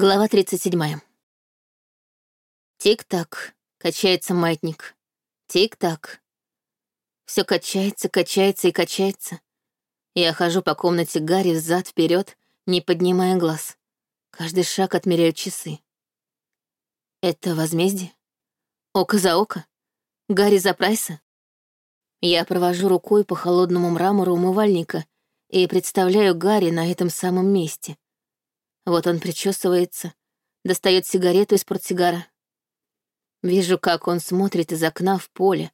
Глава 37. Тик-так, качается маятник. Тик-так. Все качается, качается и качается. Я хожу по комнате Гарри взад вперед, не поднимая глаз. Каждый шаг отмеряю часы. Это возмездие? Око за око? Гарри за Прайса? Я провожу рукой по холодному мрамору умывальника и представляю Гарри на этом самом месте — вот он причесывается, достает сигарету из портсигара. Вижу, как он смотрит из окна в поле,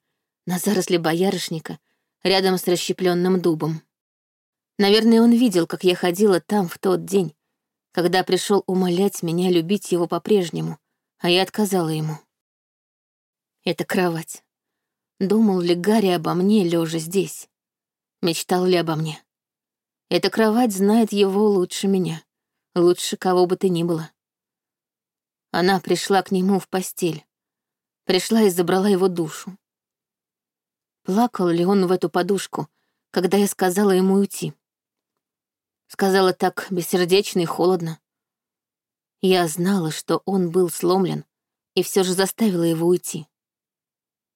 на заросли боярышника, рядом с расщепленным дубом. Наверное, он видел, как я ходила там в тот день, когда пришел умолять меня любить его по-прежнему, а я отказала ему. Это кровать. Думал ли Гарри обо мне, лежа здесь? Мечтал ли обо мне? Эта кровать знает его лучше меня лучше кого бы ты ни было. Она пришла к нему в постель, пришла и забрала его душу. Плакал ли он в эту подушку, когда я сказала ему уйти? Сказала так бессердечно и холодно. Я знала, что он был сломлен, и все же заставила его уйти.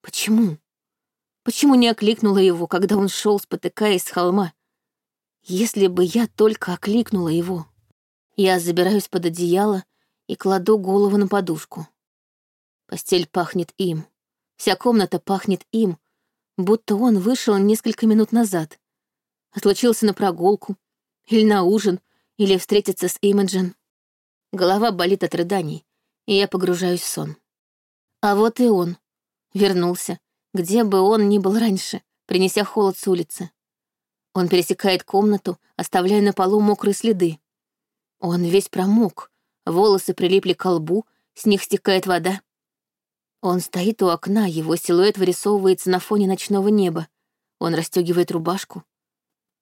Почему? Почему не окликнула его, когда он шел, спотыкаясь с холма? Если бы я только окликнула его. Я забираюсь под одеяло и кладу голову на подушку. Постель пахнет им. Вся комната пахнет им, будто он вышел несколько минут назад. Отлучился на прогулку, или на ужин, или встретиться с Имаджин. Голова болит от рыданий, и я погружаюсь в сон. А вот и он. Вернулся, где бы он ни был раньше, принеся холод с улицы. Он пересекает комнату, оставляя на полу мокрые следы. Он весь промок, волосы прилипли к лбу, с них стекает вода. Он стоит у окна, его силуэт вырисовывается на фоне ночного неба. Он расстегивает рубашку.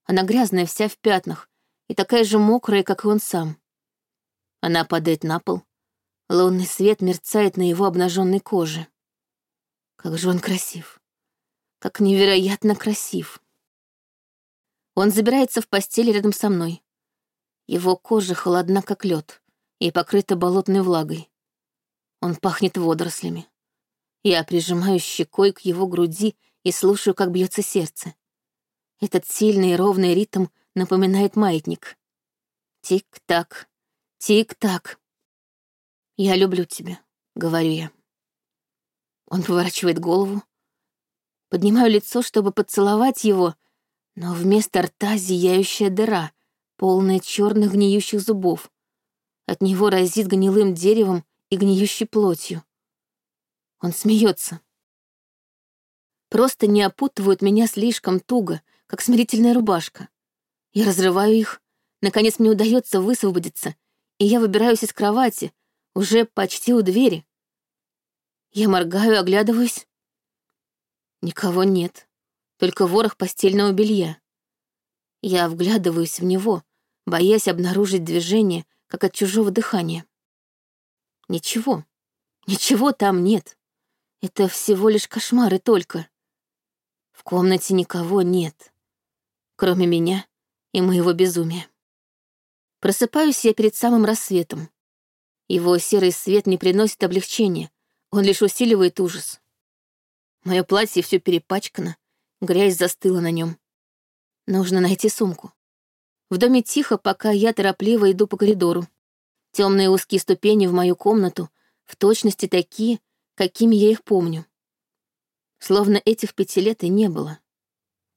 Она грязная, вся в пятнах, и такая же мокрая, как и он сам. Она падает на пол. Лунный свет мерцает на его обнаженной коже. Как же он красив. Как невероятно красив. Он забирается в постель рядом со мной. Его кожа холодна, как лед, и покрыта болотной влагой. Он пахнет водорослями. Я прижимаю щекой к его груди и слушаю, как бьется сердце. Этот сильный и ровный ритм напоминает маятник. Тик-так, тик-так. «Я люблю тебя», — говорю я. Он поворачивает голову. Поднимаю лицо, чтобы поцеловать его, но вместо рта зияющая дыра, полное черных гниющих зубов. От него разит гнилым деревом и гниющей плотью. Он смеется. Просто не опутывают меня слишком туго, как смирительная рубашка. Я разрываю их, наконец мне удается высвободиться, и я выбираюсь из кровати, уже почти у двери. Я моргаю, оглядываюсь. Никого нет, только ворох постельного белья. Я вглядываюсь в него, боясь обнаружить движение, как от чужого дыхания. Ничего, ничего там нет. Это всего лишь кошмары только. В комнате никого нет, кроме меня и моего безумия. Просыпаюсь я перед самым рассветом. Его серый свет не приносит облегчения, он лишь усиливает ужас. Мое платье все перепачкано, грязь застыла на нем. Нужно найти сумку. В доме тихо, пока я торопливо иду по коридору. Темные узкие ступени в мою комнату, в точности такие, какими я их помню. Словно этих пяти лет и не было.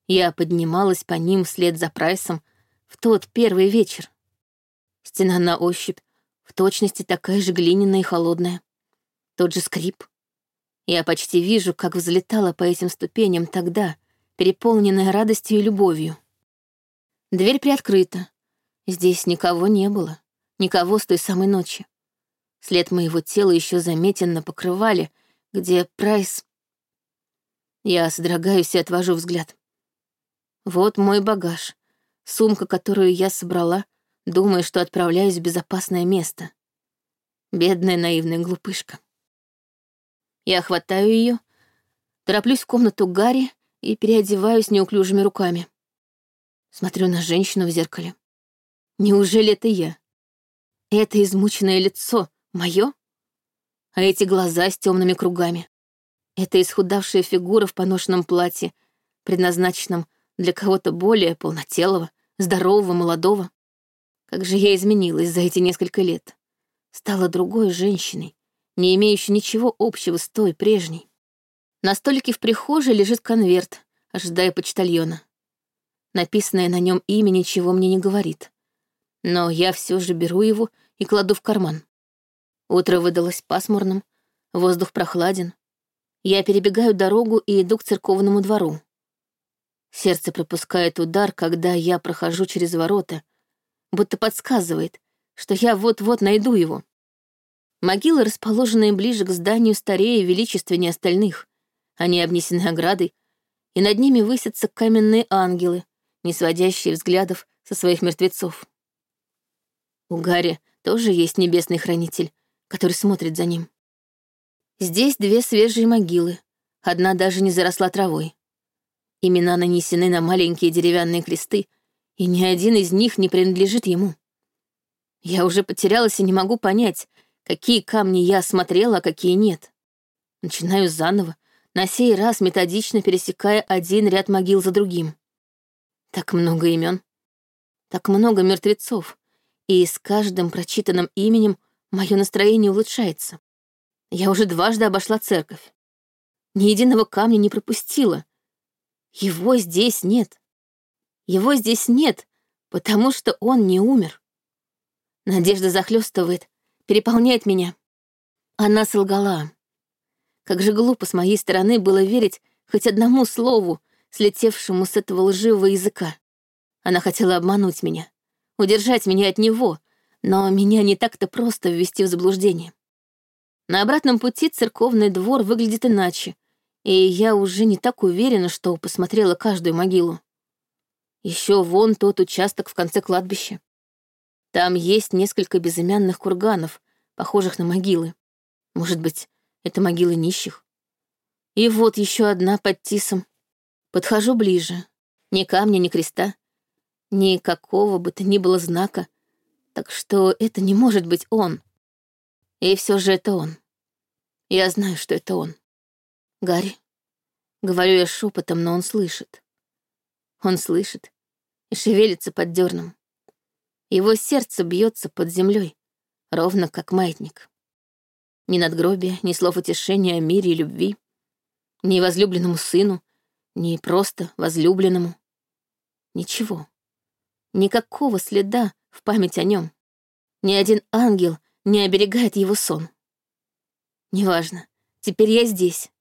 Я поднималась по ним вслед за Прайсом в тот первый вечер. Стена на ощупь, в точности такая же глиняная и холодная. Тот же скрип. Я почти вижу, как взлетала по этим ступеням тогда, переполненная радостью и любовью. Дверь приоткрыта. Здесь никого не было. Никого с той самой ночи. След моего тела еще заметен на покрывале, где Прайс... Я содрогаюсь и отвожу взгляд. Вот мой багаж. Сумка, которую я собрала, думая, что отправляюсь в безопасное место. Бедная наивная глупышка. Я хватаю ее, тороплюсь в комнату Гарри и переодеваюсь неуклюжими руками. Смотрю на женщину в зеркале. Неужели это я? Это измученное лицо мое? А эти глаза с темными кругами? Это исхудавшая фигура в поношенном платье, предназначенном для кого-то более полнотелого, здорового, молодого? Как же я изменилась за эти несколько лет. Стала другой женщиной, не имеющей ничего общего с той прежней. На столике в прихожей лежит конверт, ожидая почтальона. Написанное на нем имя ничего мне не говорит. Но я все же беру его и кладу в карман. Утро выдалось пасмурным, воздух прохладен. Я перебегаю дорогу и иду к церковному двору. Сердце пропускает удар, когда я прохожу через ворота, будто подсказывает, что я вот-вот найду его. Могилы, расположенные ближе к зданию, старее и величественнее остальных. Они обнесены оградой, и над ними высятся каменные ангелы, не сводящие взглядов со своих мертвецов. У Гарри тоже есть небесный хранитель, который смотрит за ним. Здесь две свежие могилы, одна даже не заросла травой. Имена нанесены на маленькие деревянные кресты, и ни один из них не принадлежит ему. Я уже потерялась и не могу понять, какие камни я осмотрела, а какие нет. Начинаю заново, на сей раз методично пересекая один ряд могил за другим. Так много имен, так много мертвецов, и с каждым прочитанным именем мое настроение улучшается. Я уже дважды обошла церковь. Ни единого камня не пропустила. Его здесь нет. Его здесь нет, потому что он не умер. Надежда захлестывает, переполняет меня. Она солгала. Как же глупо с моей стороны было верить хоть одному слову, слетевшему с этого лживого языка. Она хотела обмануть меня, удержать меня от него, но меня не так-то просто ввести в заблуждение. На обратном пути церковный двор выглядит иначе, и я уже не так уверена, что посмотрела каждую могилу. Еще вон тот участок в конце кладбища. Там есть несколько безымянных курганов, похожих на могилы. Может быть, это могилы нищих? И вот еще одна под тисом. Подхожу ближе. Ни камня, ни креста. Ни какого бы то ни было знака. Так что это не может быть он. И все же это он. Я знаю, что это он. Гарри. Говорю я шепотом, но он слышит. Он слышит и шевелится под дерном. Его сердце бьется под землей, ровно как маятник. Ни надгробия, ни слов утешения о мире и любви, ни возлюбленному сыну, ни просто возлюбленному. Ничего. Никакого следа в память о нем. Ни один ангел не оберегает его сон. Неважно, теперь я здесь.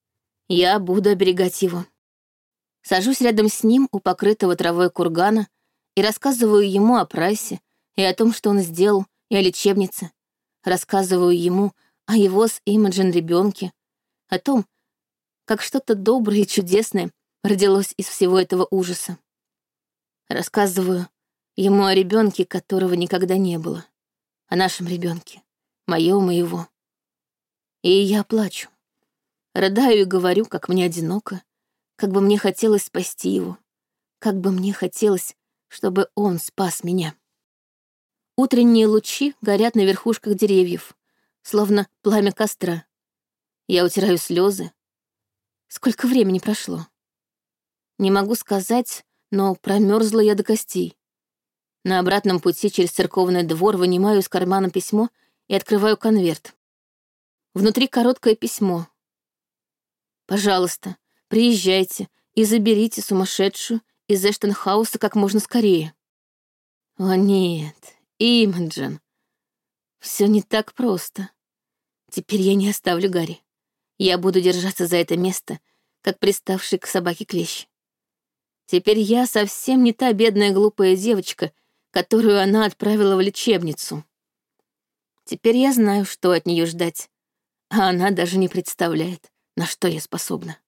Я буду оберегать его. Сажусь рядом с ним у покрытого травой кургана и рассказываю ему о прайсе, и о том, что он сделал, и о лечебнице. Рассказываю ему о его с Имаджин ребенке, о том, как что-то доброе и чудесное родилось из всего этого ужаса. Рассказываю ему о ребенке, которого никогда не было, о нашем ребенке, моем и его. И я плачу. Рыдаю и говорю, как мне одиноко, как бы мне хотелось спасти его, как бы мне хотелось, чтобы он спас меня. Утренние лучи горят на верхушках деревьев, словно пламя костра. Я утираю слезы. Сколько времени прошло? Не могу сказать, но промерзла я до костей. На обратном пути через церковный двор вынимаю из кармана письмо и открываю конверт. Внутри короткое письмо. «Пожалуйста, приезжайте и заберите сумасшедшую из Эштенхауса как можно скорее». О нет, Имаджин. Все не так просто. Теперь я не оставлю Гарри. Я буду держаться за это место, как приставший к собаке клещ. Теперь я совсем не та бедная глупая девочка, которую она отправила в лечебницу. Теперь я знаю, что от нее ждать, а она даже не представляет, на что я способна.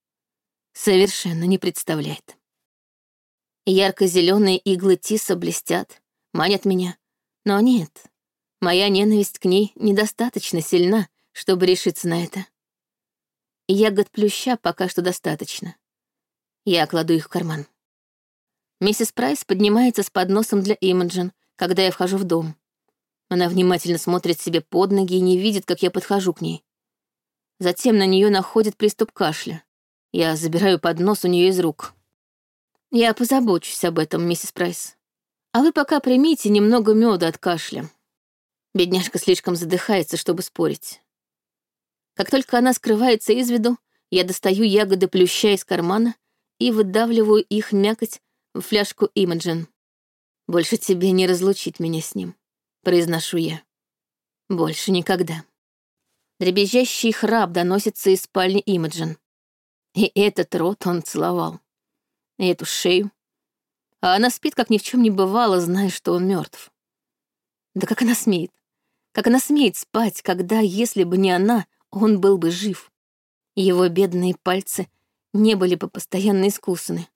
Совершенно не представляет. Ярко-зеленые иглы тиса блестят, манят меня, но нет, моя ненависть к ней недостаточно сильна, чтобы решиться на это. Ягод плюща пока что достаточно. Я кладу их в карман. Миссис Прайс поднимается с подносом для Имаджин, когда я вхожу в дом. Она внимательно смотрит себе под ноги и не видит, как я подхожу к ней. Затем на нее находит приступ кашля. Я забираю поднос у нее из рук. Я позабочусь об этом, миссис Прайс. А вы пока примите немного меда от кашля. Бедняжка слишком задыхается, чтобы спорить. Как только она скрывается из виду, я достаю ягоды плюща из кармана и выдавливаю их мякоть в фляжку Имаджин. Больше тебе не разлучить меня с ним произношу я. Больше никогда. Дребезжащий храп доносится из спальни Имаджин. И этот рот он целовал. И эту шею. А она спит, как ни в чем не бывало, зная, что он мертв. Да как она смеет? Как она смеет спать, когда, если бы не она, он был бы жив? Его бедные пальцы не были бы постоянно искусаны.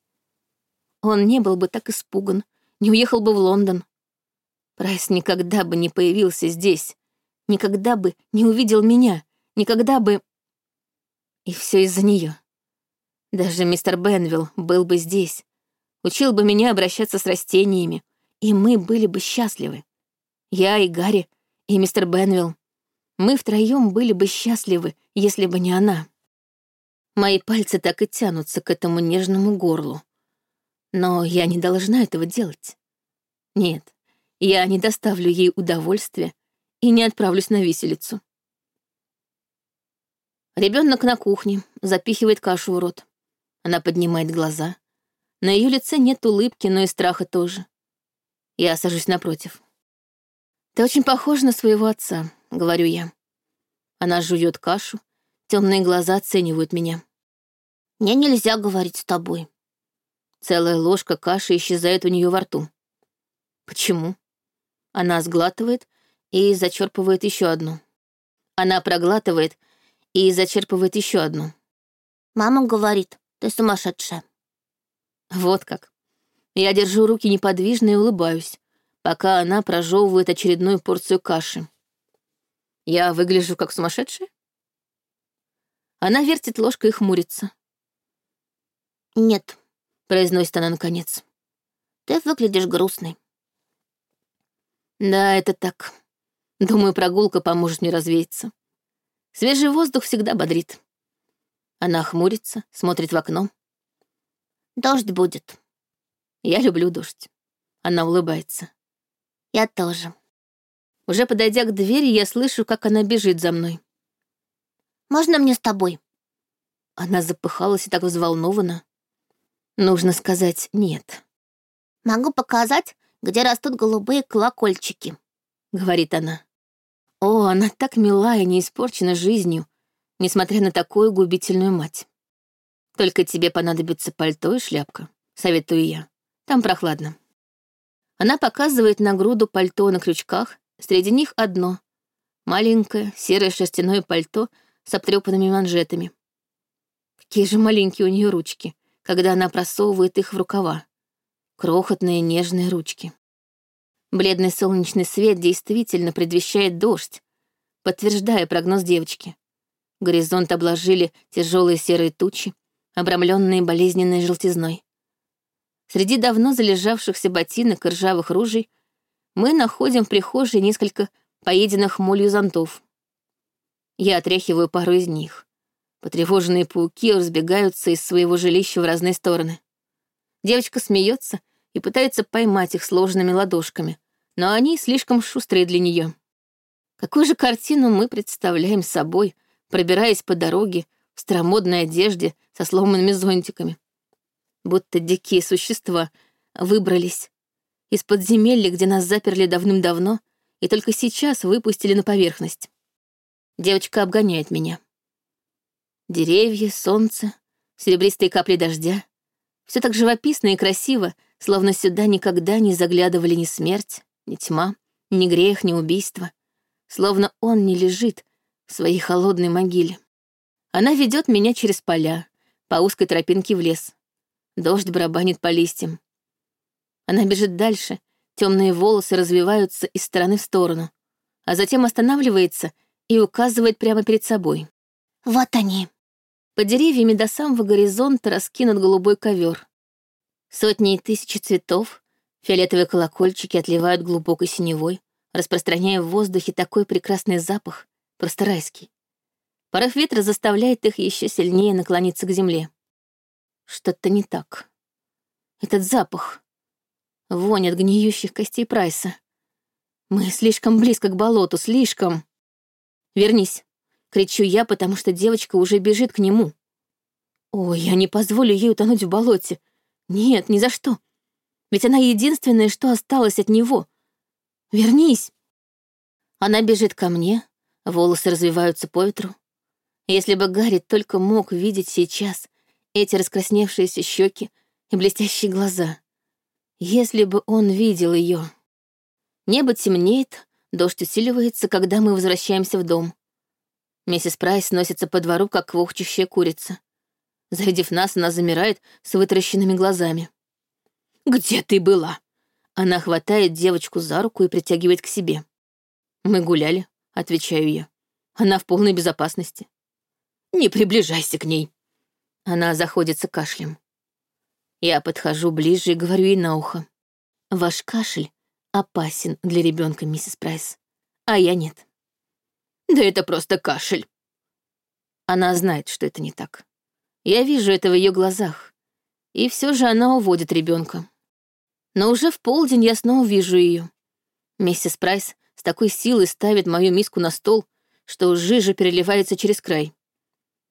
Он не был бы так испуган, не уехал бы в Лондон, Прайс никогда бы не появился здесь, никогда бы не увидел меня, никогда бы... И все из-за нее. Даже мистер Бенвилл был бы здесь, учил бы меня обращаться с растениями, и мы были бы счастливы. Я и Гарри, и мистер Бенвилл. Мы втроем были бы счастливы, если бы не она. Мои пальцы так и тянутся к этому нежному горлу. Но я не должна этого делать. Нет, я не доставлю ей удовольствия и не отправлюсь на виселицу. Ребенок на кухне, запихивает кашу в рот. Она поднимает глаза. На ее лице нет улыбки, но и страха тоже. Я сажусь напротив. «Ты очень похожа на своего отца», — говорю я. Она жует кашу, темные глаза оценивают меня. «Мне нельзя говорить с тобой». Целая ложка каши исчезает у нее во рту. «Почему?» Она сглатывает и зачерпывает еще одну. Она проглатывает и зачерпывает еще одну. «Мама говорит, ты сумасшедшая». Вот как. Я держу руки неподвижно и улыбаюсь, пока она прожевывает очередную порцию каши. Я выгляжу как сумасшедшая? Она вертит ложкой и хмурится. «Нет», — произносит она наконец. «Ты выглядишь грустной». Да, это так. Думаю, прогулка поможет мне развеяться. Свежий воздух всегда бодрит. Она хмурится, смотрит в окно. Дождь будет. Я люблю дождь. Она улыбается. Я тоже. Уже подойдя к двери, я слышу, как она бежит за мной. «Можно мне с тобой?» Она запыхалась и так взволнована. Нужно сказать «нет». «Могу показать, где растут голубые колокольчики», — говорит она. О, она так мила и не испорчена жизнью, несмотря на такую губительную мать. Только тебе понадобится пальто и шляпка, советую я. Там прохладно. Она показывает на груду пальто на крючках, среди них одно. Маленькое серое шерстяное пальто с обтрепанными манжетами. Какие же маленькие у нее ручки, когда она просовывает их в рукава крохотные нежные ручки. Бледный солнечный свет действительно предвещает дождь, подтверждая прогноз девочки. Горизонт обложили тяжелые серые тучи, обрамленные болезненной желтизной. Среди давно залежавшихся ботинок и ржавых ружей мы находим в прихожей несколько поеденных молью зонтов. Я отряхиваю пару из них. Потревоженные пауки разбегаются из своего жилища в разные стороны. Девочка смеется и пытается поймать их сложными ладошками, но они слишком шустрые для нее. Какую же картину мы представляем собой, пробираясь по дороге в старомодной одежде со сломанными зонтиками? Будто дикие существа выбрались из подземелья, где нас заперли давным-давно, и только сейчас выпустили на поверхность. Девочка обгоняет меня. Деревья, солнце, серебристые капли дождя. Все так живописно и красиво, словно сюда никогда не заглядывали ни смерть, ни тьма, ни грех, ни убийство. Словно он не лежит в своей холодной могиле. Она ведет меня через поля, по узкой тропинке в лес. Дождь барабанит по листьям. Она бежит дальше, темные волосы развиваются из стороны в сторону, а затем останавливается и указывает прямо перед собой. «Вот они!» Под деревьями до самого горизонта раскинут голубой ковер. Сотни и тысячи цветов, фиолетовые колокольчики отливают глубокой синевой, распространяя в воздухе такой прекрасный запах, просто райский. Порыв ветра заставляет их еще сильнее наклониться к земле. Что-то не так. Этот запах. Вонь от гниющих костей Прайса. Мы слишком близко к болоту, слишком. Вернись, кричу я, потому что девочка уже бежит к нему. Ой, я не позволю ей утонуть в болоте. Нет, ни за что. Ведь она единственное, что осталось от него. Вернись. Она бежит ко мне, волосы развиваются по ветру. Если бы Гарри только мог видеть сейчас эти раскрасневшиеся щеки и блестящие глаза. Если бы он видел ее. Небо темнеет, дождь усиливается, когда мы возвращаемся в дом. Миссис Прайс носится по двору, как квохчущая курица. Завидев нас, она замирает с вытаращенными глазами. «Где ты была?» Она хватает девочку за руку и притягивает к себе. «Мы гуляли», — отвечаю я. «Она в полной безопасности». «Не приближайся к ней». Она заходится кашлем. Я подхожу ближе и говорю ей на ухо. «Ваш кашель опасен для ребенка, миссис Прайс, а я нет». «Да это просто кашель». Она знает, что это не так. Я вижу это в ее глазах. И все же она уводит ребенка. Но уже в полдень я снова вижу ее. Миссис Прайс с такой силой ставит мою миску на стол, что жижа переливается через край.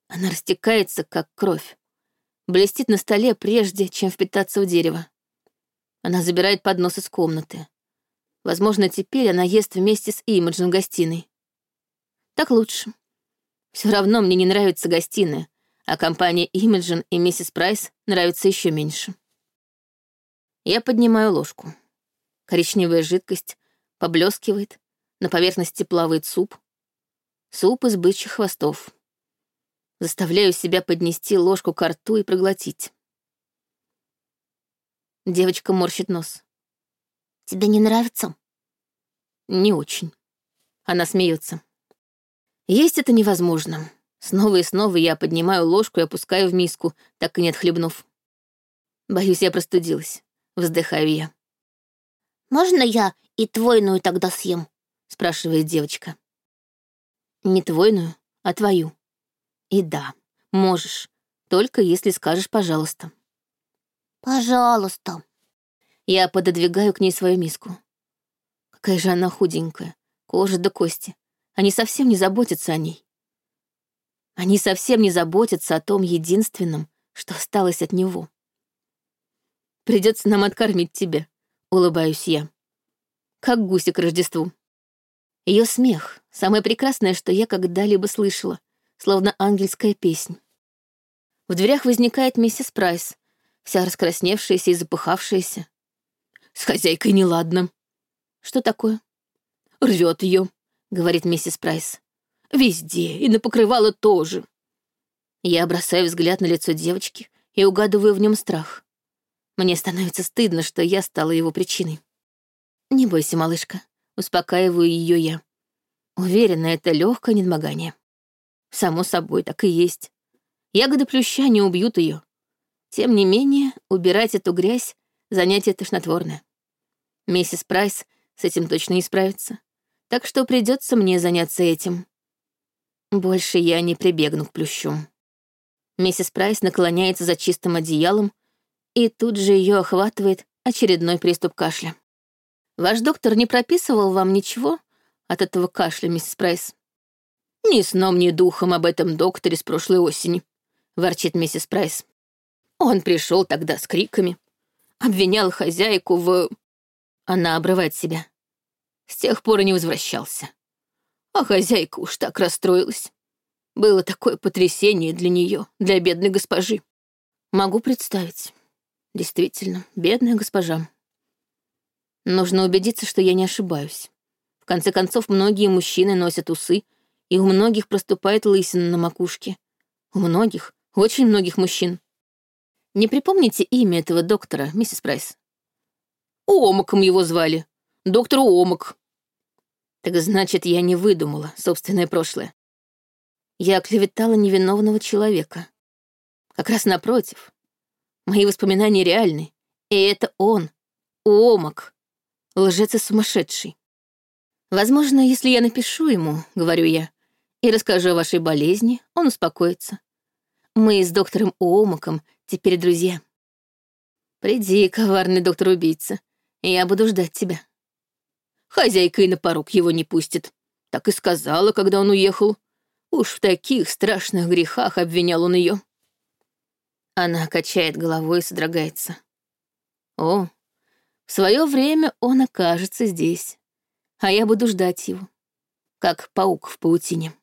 Она растекается, как кровь. Блестит на столе, прежде чем впитаться в дерево. Она забирает поднос из комнаты. Возможно, теперь она ест вместе с Имиджем в гостиной. Так лучше. Все равно мне не нравится гостиная, а компания Имиджин и миссис Прайс нравится еще меньше. Я поднимаю ложку. Коричневая жидкость поблескивает, на поверхности плавает суп. Суп из бычьих хвостов. Заставляю себя поднести ложку к рту и проглотить. Девочка морщит нос. «Тебе не нравится?» «Не очень». Она смеется. «Есть это невозможно. Снова и снова я поднимаю ложку и опускаю в миску, так и не отхлебнув. Боюсь, я простудилась. Вздыхаю я. «Можно я и твойную тогда съем?» — спрашивает девочка. «Не твойную, а твою. И да, можешь, только если скажешь «пожалуйста». «Пожалуйста». Я пододвигаю к ней свою миску. Какая же она худенькая, кожа до кости. Они совсем не заботятся о ней. Они совсем не заботятся о том единственном, что осталось от него. Придется нам откормить тебя, улыбаюсь я. Как гуся к Рождеству. Ее смех — самое прекрасное, что я когда-либо слышала, словно ангельская песня. В дверях возникает миссис Прайс, вся раскрасневшаяся и запыхавшаяся. С хозяйкой неладно. Что такое? Рвет ее, говорит миссис Прайс. Везде, и на покрывало тоже. Я бросаю взгляд на лицо девочки и угадываю в нем страх. Мне становится стыдно, что я стала его причиной. Не бойся, малышка, успокаиваю ее я. Уверена, это легкое недомогание. Само собой, так и есть. Ягоды плюща не убьют ее. Тем не менее, убирать эту грязь — занятие тошнотворное. Миссис Прайс с этим точно не справится. Так что придется мне заняться этим. Больше я не прибегну к плющу. Миссис Прайс наклоняется за чистым одеялом, и тут же ее охватывает очередной приступ кашля. «Ваш доктор не прописывал вам ничего от этого кашля, миссис Прайс?» «Ни сном, ни духом об этом докторе с прошлой осени», — ворчит миссис Прайс. Он пришел тогда с криками, обвинял хозяйку в... Она обрывает себя. С тех пор и не возвращался. А хозяйка уж так расстроилась. Было такое потрясение для нее, для бедной госпожи. Могу представить. Действительно, бедная госпожа. Нужно убедиться, что я не ошибаюсь. В конце концов, многие мужчины носят усы, и у многих проступает лысина на макушке. У многих, очень многих мужчин. Не припомните имя этого доктора, миссис Прайс? Омаком его звали. Доктор Омак. Так значит, я не выдумала собственное прошлое. Я оклеветала невиновного человека. Как раз напротив. Мои воспоминания реальны. И это он, Омак, лжец и сумасшедший. Возможно, если я напишу ему, говорю я, и расскажу о вашей болезни, он успокоится. Мы с доктором Уомаком теперь друзья. Приди, коварный доктор-убийца, я буду ждать тебя. Хозяйка и на порог его не пустит. Так и сказала, когда он уехал. Уж в таких страшных грехах обвинял он ее. Она качает головой и содрогается. О, в свое время он окажется здесь, а я буду ждать его, как паук в паутине.